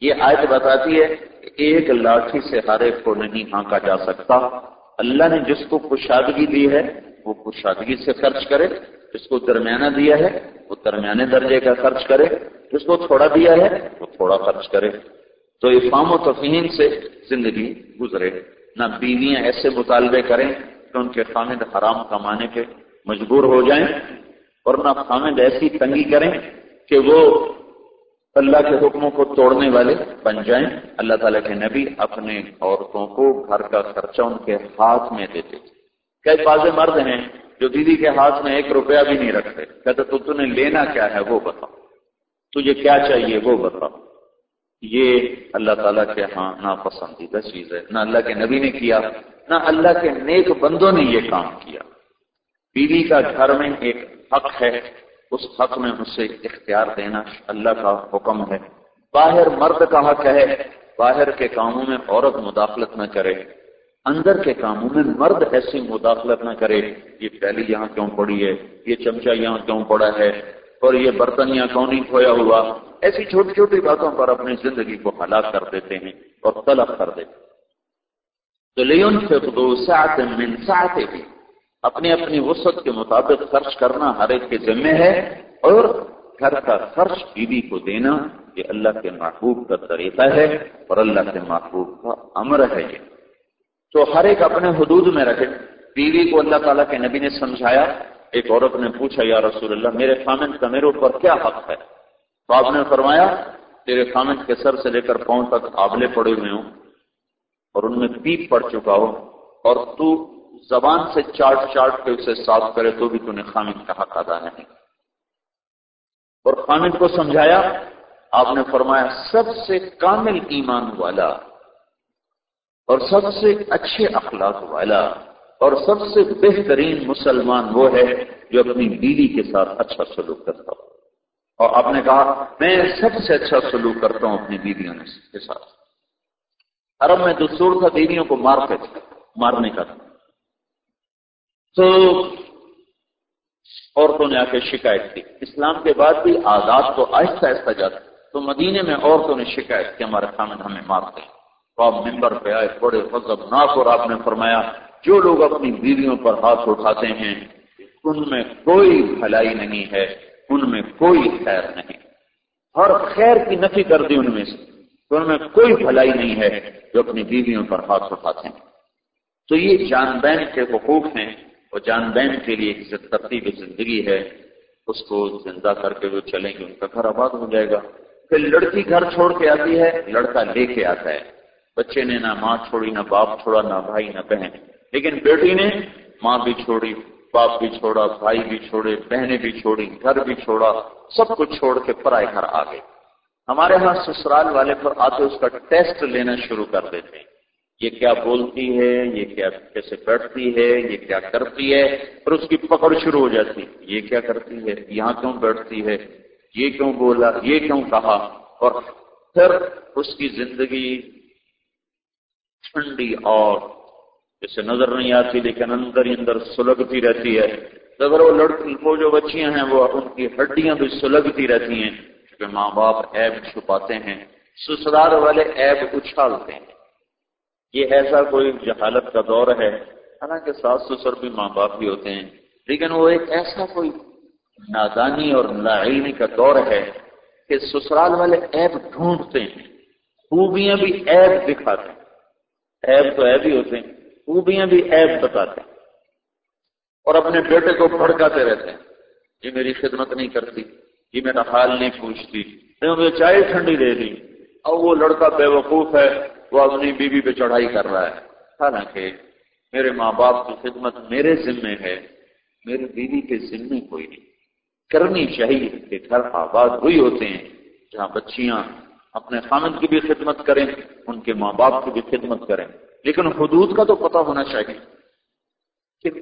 یہ آیت بتاتی ہے کہ ایک لاٹھی سے ہر ایک کو نہیں ہانکا جا سکتا۔ اللہ نے جس کو کشادگی دی ہے، وہ کشادگی سے خرچ کرے۔ جس کو درمیانہ دیا ہے، وہ درمیانے درجے کا خرچ کرے۔ جس کو تھوڑا دیا ہے، وہ تھوڑا خرچ کرے۔ تو افام و تفہیم سے زندگی گزرے۔ نہ بیویاں ایسے مطالبے کریں کہ ان کے خامد حرام کمانے کے مجبور ہو جائیں اور نہ خامد ایسی تنگی کریں کہ وہ اللہ کے حکموں کو توڑنے والے بن جائیں۔ اللہ تعالیٰ کے نبی اپنے عورتوں کو گھر کا خرچہ ان کے ہاتھ میں دیتے۔ تھے کئی بازے مرد ہیں جو دیدی کے ہاتھ میں ایک روپیہ بھی نہیں رکھتے۔ کہتے، تو تمہیں لینا کیا ہے وہ بتاؤ۔ تجھے کیا چاہیے وہ بتاؤ۔ یہ اللہ تعالیٰ کے ہاں ناپسندیدہ چیز ہے۔ نہ اللہ کے نبی نے کیا، نہ اللہ کے نیک بندوں نے یہ کام کیا۔ بیوی کا گھر میں ایک حق ہے۔ اس حق میں اسے اختیار دینا اللہ کا حکم ہے۔ باہر مرد کا حق ہے باہر کے کاموں میں عورت مداخلت نہ کرے۔ اندر کے کاموں میں مرد ایسی مداخلت نہ کرے، یہ پہلی یہاں کیوں پڑی ہے؟ یہ چمچا یہاں کیوں پڑا ہے؟ اور یہ برتن یہاں کیوں نہیں کھویا ہوا؟ ایسی چھوٹی چھوٹی باتوں پر اپنی زندگی کو ہلاک کر دیتے ہیں اور طلب کر دیتے ہیں۔ تو لیون سے من ساعت اپنی اپنی وسعت کے مطابق خرچ کرنا ہر ایک کے ذمے ہے اور گھر کا خرچ بیوی کو دینا یہ اللہ کے محبوب کا طریقہ ہے اور اللہ کے محبوب کا امر ہے یہ۔ تو ہر ایک اپنے حدود میں رکھے۔ بیوی کو اللہ تعالیٰ کے نبی نے سمجھایا، ایک عورت نے پوچھا، یا رسول اللہ، میرے خامن کا میرے اوپر کیا حق ہے؟ تو آپ نے فرمایا، تیرے خامن کے سر سے لے کر پاؤں تک آبلے پڑے ہوئے ہوں اور ان میں پیپ پڑ چکا ہو اور تو زبان سے چاٹ چاٹ کے اسے صاف کرے تو بھی تھی خامد کا حق ادا نہیں۔ اور خامد کو سمجھایا، آپ نے فرمایا، سب سے کامل ایمان والا اور سب سے اچھے اخلاق والا اور سب سے بہترین مسلمان وہ ہے جو اپنی بیوی کے ساتھ اچھا سلوک کرتا ہو۔ اور آپ نے کہا، میں سب سے اچھا سلوک کرتا ہوں اپنی بیویوں کے ساتھ۔ عرب میں دستور تھا، بیویوں کو مارتے تھے، مارنے کا۔ تھا تو عورتوں نے آ کے شکایت کی۔ اسلام کے بعد بھی آزاد تو آہستہ آہستہ جاتا تو مدینے میں عورتوں نے شکایت کی، ہمارے خامد ہمیں مارتے ہیں تو آپ ممبر پہ آئے، بڑے فضب ناک اور آپ نے فرمایا، جو لوگ اپنی بیویوں پر ہاتھ اٹھاتے ہیں، ان میں کوئی بھلائی نہیں ہے، ان میں کوئی خیر نہیں۔ ہر خیر کی نفی کر دی ان میں سے، تو ان میں کوئی بھلائی نہیں ہے جو اپنی بیویوں پر ہاتھ اٹھاتے ہیں۔ تو یہ جان بین کے حقوق ہیں۔ اور جان بین کے لیے ایک ترتیب زندگی ہے، اس کو زندہ کر کے وہ چلیں گے، ان کا گھر آباد ہو جائے گا۔ پھر لڑکی گھر چھوڑ کے آتی ہے، لڑکا لے کے آتا ہے۔ بچے نے نہ ماں چھوڑی، نہ باپ چھوڑا، نہ بھائی، نہ بہن۔ لیکن بیٹی نے ماں بھی چھوڑی، باپ بھی چھوڑا، بھائی بھی چھوڑے، بہنیں بھی چھوڑی، گھر بھی چھوڑا، سب کچھ چھوڑ کے پرائے گھر آ گئے۔ ہمارے ہاں سسرال والے پر آتے اس کا ٹیسٹ لینا شروع کر دیتے ہیں۔ یہ کیا بولتی ہے، یہ کیا کیسے بیٹھتی ہے، یہ کیا کرتی ہے، اور اس کی پکڑ شروع ہو جاتی یہ کیا کرتی ہے؟ یہاں کیوں بیٹھتی ہے؟ یہ کیوں بولا؟ یہ کیوں کہا؟ اور پھر اس کی زندگی ٹھنڈی اور جیسے نظر نہیں آتی لیکن اندر ہی اندر سلگتی رہتی ہے۔ اگر وہ لڑکی، وہ جو بچیاں ہیں، وہ ان کی ہڈیاں بھی سلگتی رہتی ہیں۔ کیونکہ ماں باپ ایب چھپاتے ہیں، سسرال والے ایب اچھالتے ہیں۔ یہ ایسا کوئی جہالت کا دور ہے؟ حالانکہ ساس سسر بھی ماں باپ بھی ہوتے ہیں۔ لیکن وہ ایک ایسا کوئی نادانی اور لاعلمی کا دور ہے کہ سسرال والے ایب ڈھونڈتے ہیں۔ خوبیاں بھی ایب دکھاتے ہیں۔ ایب تو ایب ہی ہوتے ہیں۔ خوبیاں بھی ایب بتاتے ہیں۔ اور اپنے بیٹے کو بھڑکاتے رہتے ہیں۔ یہ میری خدمت نہیں کرتی۔ یہ میرا حال نہیں پوچھتی۔ میں مجھے چائے ٹھنڈی دے دی۔ اور وہ لڑکا بے وقوف ہے۔ وہ اپنی بیوی پہ چڑھائی کر رہا ہے۔ حالانکہ میرے ماں باپ کی خدمت میرے ذمے ہے میری بیوی کے ذمے کوئی نہیں۔ کرنی چاہیے کہ گھر آباد وہی ہوتے ہیں، جہاں بچیاں اپنے خامد کی بھی خدمت کریں، ان کے ماں باپ کی بھی خدمت کریں۔ لیکن حدود کا تو پتہ ہونا چاہیے کہ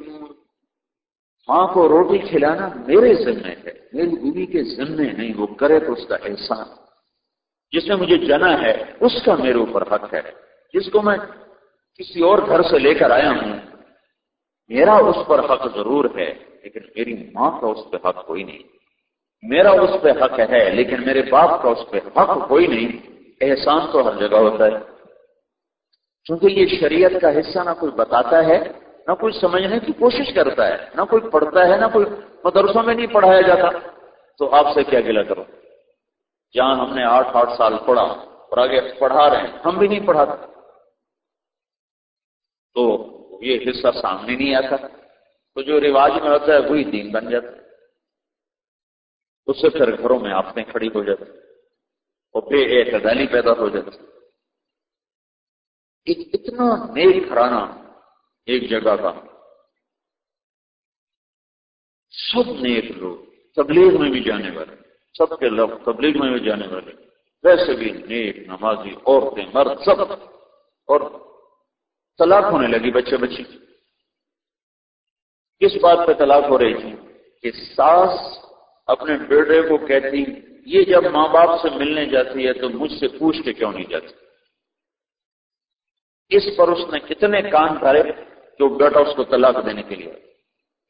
ماں کو روٹی کھلانا میرے ذمے ہے، میری بیوی کے ذمے نہیں، وہ کرے تو اس کا احسان۔ جس نے مجھے جنا ہے، اس کا میرے اوپر حق ہے۔ جس کو میں کسی اور گھر سے لے کر آیا ہوں، میرا اس پر حق ضرور ہے، لیکن میری ماں کا اس پہ حق کوئی نہیں۔ میرا اس پہ حق ہے، لیکن میرے باپ کا اس پہ حق کوئی نہیں۔ احسان تو ہر جگہ ہوتا ہے۔ کیونکہ یہ شریعت کا حصہ نہ کوئی بتاتا ہے، نہ کوئی سمجھنے کی کوشش کرتا ہے، نہ کوئی پڑھتا ہے، نہ کوئی مدرسوں میں نہیں پڑھایا جاتا۔ تو آپ سے کیا گلا کرو جہاں ہم نے آٹھ آٹھ سال پڑھا اور آگے پڑھا رہے ہیں۔ ہم بھی نہیں پڑھاتے۔ تو یہ حصہ سامنے نہیں آتا۔ تو جو رواج میں ہوتا ہے وہی دین بن جاتا۔ اس سے پھر گھروں میں آپیں کھڑی ہو جاتی۔ اور بے اعتدالی پیدا ہو جاتی۔ اتنا نیک گھرانا ایک جگہ کا۔ سب نیک لوگ، تبلیغ میں بھی جانے والے۔ سب کے لوگ تبلیغ میں بھی جانے والے۔ ویسے بھی نیک نمازی عورتیں، مرد سب۔ اور طلاق ہونے لگی بچے بچی۔ کس بات پہ طلاق ہو رہی تھی؟ کہ ساس اپنے بیٹے کو کہتی، یہ جب ماں باپ سے ملنے جاتی ہے تو مجھ سے پوچھ کے کیوں نہیں جاتی؟ اس پر اس نے کتنے کان دھرے جو بیٹا اس کو طلاق دینے کے لیے۔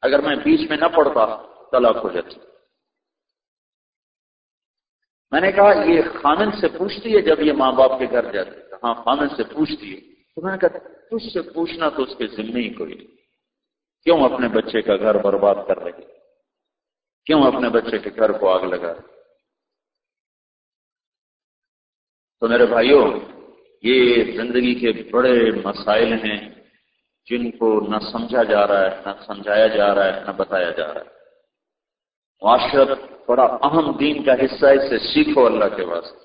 اگر میں بیچ میں نہ پڑتا، طلاق ہو جاتی۔ میں نے کہا، یہ خامن سے پوچھتی ہے جب یہ ماں باپ کے گھر جاتے ہاں خامن سے پوچھتی ہے۔ تو میں نے کہا، تجھ سے پوچھنا تو اس کے ذمے ہی کوئی نہیں۔ کیوں اپنے بچے کا گھر برباد کر رہے کیوں اپنے بچے کے گھر کو آگ لگا رہے تو میرے بھائیوں یہ زندگی کے بڑے مسائل ہیں جن کو نہ سمجھا جا رہا ہے، نہ سمجھایا جا رہا ہے، نہ بتایا جا رہا ہے۔ معاشرت بڑا اہم دین کا حصہ ہے، اسے سیکھو اللہ کے واسطے۔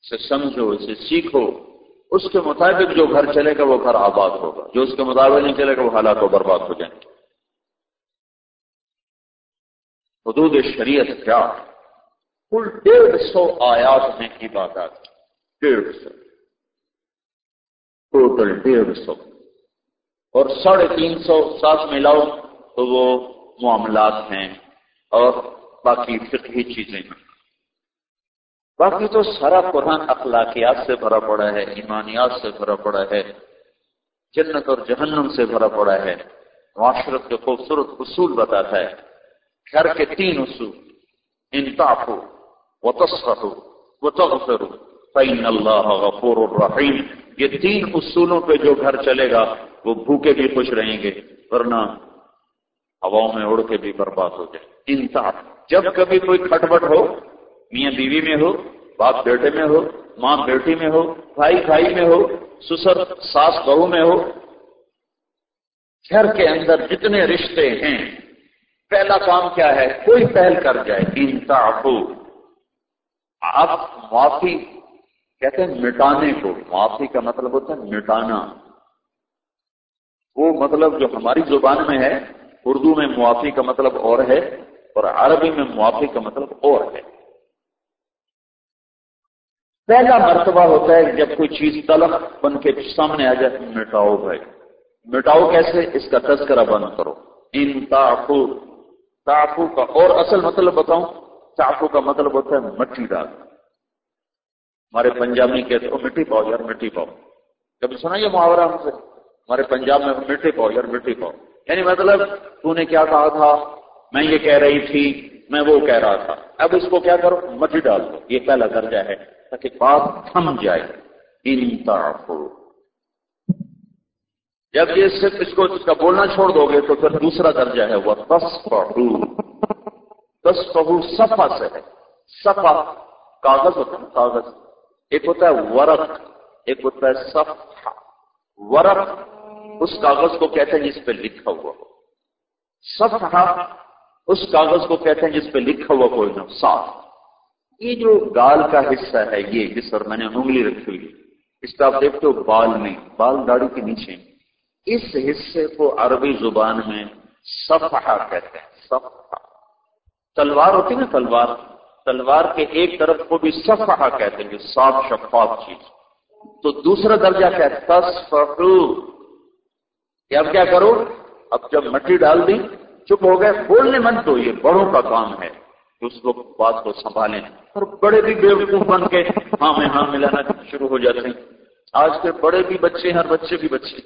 اسے سمجھو، اسے سیکھو۔ اس کے مطابق جو گھر چلے گا، وہ گھر آباد ہوگا۔ جو اس کے مطابق نہیں چلے گا، وہ حالات و برباد ہو جائیں گے۔ حدود شریعت کیا؟ کل ڈیڑھ سو آیات میں عبادات۔ ڈیڑھ سو۔ ٹوٹل ڈیڑھ سو۔ اور ساڑھے تین سو ساتھ ملاؤ تو وہ معاملات ہیں۔ اور باقی فقہی چیزیں ہیں۔ باقی تو سارا قرآن اخلاقیات سے بھرا پڑا ہے، ایمانیات سے بھرا پڑا ہے، جنت اور جہنم سے بھرا پڑا ہے۔ معاشرت کے خوبصورت اصول بتاتا ہے۔ گھر کے تین اصول انتاف ہو وہ تصف ہو وہ تغفر فین اللہ غفور الرحیم یہ تین اصولوں پہ جو گھر چلے گا، وہ بھوکے بھی خوش رہیں گے، ورنہ ہواؤں میں اڑ کے بھی برباد ہو جائے۔ انصاف، جب کبھی کوئی کھٹبٹ ہو، میاں بیوی میں ہو، باپ بیٹے میں ہو، ماں بیٹی میں ہو، بھائی بھائی میں ہو، سسر، ساس بہو میں ہو، گھر کے اندر جتنے رشتے ہیں، پہلا کام کیا ہے؟ کوئی پہل کر جائے۔ انصاف۔ آپ معافی کہتے ہیں مٹانے کو۔ معافی کا مطلب ہوتا ہے مٹانا۔ وہ مطلب جو ہماری زبان میں ہے اردو میں معافی کا مطلب اور ہے اور عربی میں معافی کا مطلب اور ہے۔ پہلا مرتبہ ہوتا ہے جب کوئی چیز تلخ بن کے سامنے آ جائے، مٹاؤ بھائی۔ مٹاؤ کیسے؟ اس کا تذکرہ بند کرو۔ ان تاخو تاخو کا اور اصل مطلب بتاؤں۔ تاخو کا مطلب ہوتا ہے مٹی ڈال ہمارے پنجاب میں کہتے ہو مٹی پاؤ یار، مٹی پاؤ۔ کبھی سنا یہ محاورہ ہم سے؟ ہمارے پنجاب میں مٹی پاؤ یار، مٹی پاؤ۔ یعنی مطلب تو نے کیا کہا تھا؟ میں یہ کہہ رہی تھی، میں وہ کہہ رہا تھا۔ اب اس کو کیا کرو؟ مٹی ڈال دو۔ یہ پہلا درجہ ہے، تاکہ بات تھم جائے۔ انتاف جب یہ صرف اس کو اس کا بولنا چھوڑ دو گے تو پھر دوسرا درجہ ہے وہ تس پہو تس پہو سفا سے ہے۔ سفا کاغذ ہوتا ہے نا، کاغذ۔ ایک ہوتا ہے ورق، ایک ہوتا ہے صفحہ۔ ورق اس کاغذ کو کہتے ہیں جس پہ لکھا ہوا ہو۔ صفحہ، اس کاغذ کو کہتے ہیں جس پہ لکھا ہوا کوئی نہ صاف۔ یہ جو گال کا حصہ ہے، یہ جس پر میں نے انگلی رکھی ہوئی اس پہ آپ دیکھتے ہو بال میں، بال داڑھی کے نیچے۔ اس حصے کو عربی زبان میں صفحہ کہتے ہیں۔ صفحہ۔ تلوار ہوتی نا تلوار؟ تلوار کے ایک طرف کو بھی صفحہ کہتے ہیں، جو صاف شفاف چیز۔ تو دوسرا درجہ کیا ہے؟ تصفحو۔ کہ اب کیا کرو؟ اب جب مٹی ڈال دی، چپ ہو گئے، بولنے من تو یہ بڑوں کا کام ہے کہ اس کو بات کو سنبھالیں۔ اور بڑے بھی بے وقوف بن کے ہاں میں ہاں ملانا شروع ہو جاتے ہیں۔ آج کے بڑے بھی بچے ہیں اور بچے بھی بچے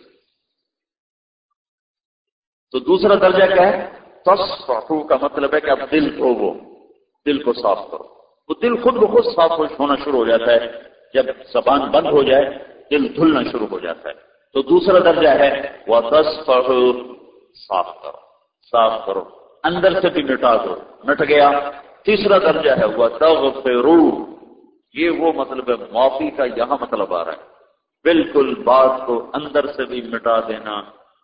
تو دوسرا درجہ کیا ہے؟ تصفحو کا مطلب ہے کہ اب دل دھو وہ، دل کو صاف کرو۔ وہ دل خود بخود صاف ہونا شروع ہو جاتا ہے۔ جب زبان بند ہو جائے، دل دھلنا شروع ہو جاتا ہے۔ تو دوسرا درجہ ہے وہ تصفحو صاف کرو صاف کرو، اندر سے بھی مٹا دو مٹ گیا۔ تیسرا درجہ ہے وہ تغفرو یہ وہ مطلب ہے، معافی کا یہاں مطلب آ رہا ہے۔ بالکل بات کو اندر سے بھی مٹا دینا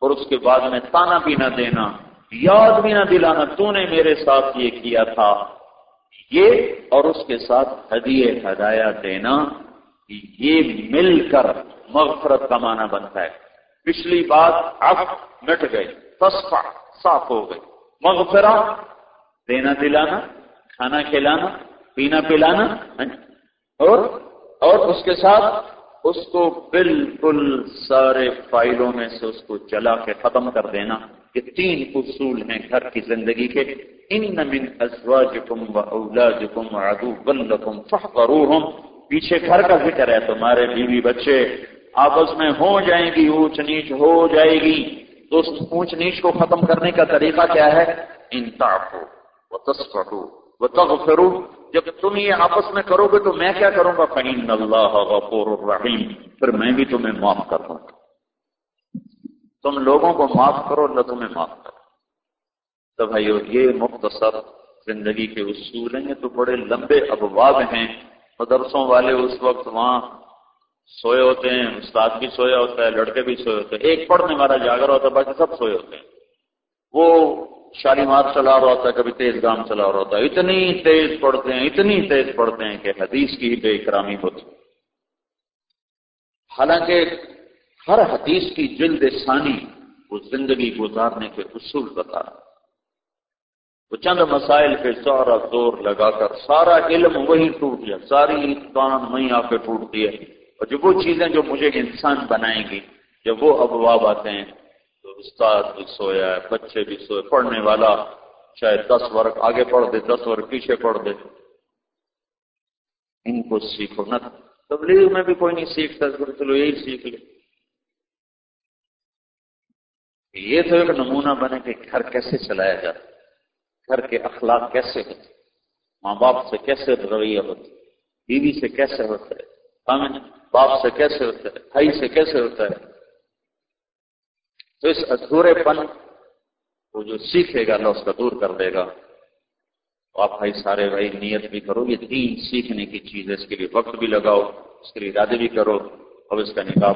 اور اس کے بعد میں تانا بھی نہ دینا، یاد بھی نہ دلانا، تو نے میرے ساتھ یہ کیا تھا۔ یہ اور اس کے ساتھ ہدیے ہدایا دینا۔ یہ مل کر مغفرت کا معنی بنتا ہے۔ پچھلی بات اب مٹ گئی تصفہ صاف ہو گئی۔ مغفرہ، دینا دلانا، کھانا کھلانا، پینا پلانا ہاں جی۔ اور اور اس کے ساتھ اس کو بالکل سارے فائلوں میں سے اس کو جلا کے ختم کر دینا یہ تین اصول ہیں گھر کی زندگی کے۔ ان من ازواجکم و اولادکم عدو لکم فحقروہم پیچھے گھر کا ذکر ہے، تمہارے بیوی بچے آپس میں ہو جائیں گی، اونچ نیچ ہو جائے گی۔ تو اس اونچ نیچ کو ختم کرنے کا طریقہ کیا ہے؟ انتعفو و تصفحو و تغفرو۔ جب تم یہ آپس میں کرو گے تو میں کیا کروں گا؟ فہین اللہ غفور الرحیم پھر میں بھی تمہیں معاف کر دوں گا۔ تم لوگوں کو معاف کرو اللہ تمہیں معاف کرو۔ تو بھائی یہ مختصر زندگی کے اصول ہیں تو بڑے لمبے ابواب ہیں۔ مدرسوں والے اس وقت وہاں سوئے ہوتے ہیں، استاد بھی سویا ہوتا ہے، لڑکے بھی سوئے ہوتے ہیں۔ ایک پڑھنے والا جاگر ہوتا ہے، باقی سب سوئے ہوتے ہیں۔ وہ شالیمار چلا رہا ہوتا ہے، کبھی تیز گام چلا رہا ہوتا ہے۔ اتنی تیز پڑھتے ہیں، اتنی تیز پڑھتے ہیں کہ حدیث کی بے اکرامی ہوتی حالانکہ ہر حدیث کی جلد ثانی وہ زندگی گزارنے کے اصول بتا رہا وہ چند مسائل پہ سارا زور لگا کر سارا علم وہی ٹوٹ گیا، ساری کان وہیں آ کے ٹوٹتی ہے۔ اور جو وہ چیزیں جو مجھے انسان بنائیں گی جب وہ ابواب آتے ہیں، تو استاد بھی سویا ہے، بچے بھی سوئے، پڑھنے والا چاہے دس ورق آگے پڑھ دے، دس ورق پیچھے پڑھ دے۔ ان کو سیکھو، نہ تبلیغ میں بھی کوئی نہیں سیکھتا چلو یہی سیکھ لے یہ تو ایک نمونہ بنے کہ گھر کیسے چلایا جاتا گھر کے اخلاق کیسے ہوتے ماں باپ سے کیسے رویہ ہوتا بیوی سے کیسے ہوتا ہے؟ باپ سے کیسے ہوتا ہے؟ بھائی سے کیسے ہوتا ہے؟ تو اس ادھورے پن کو جو سیکھے گا اللہ اس کا دور کر دے گا۔ آپ بھائی سارے بھائی نیت بھی کرو، یہ دین سیکھنے کی چیز ہے۔ اس کے لیے وقت بھی لگاؤ، اس کے لیے ارادے بھی کرو اب اس کا نکاح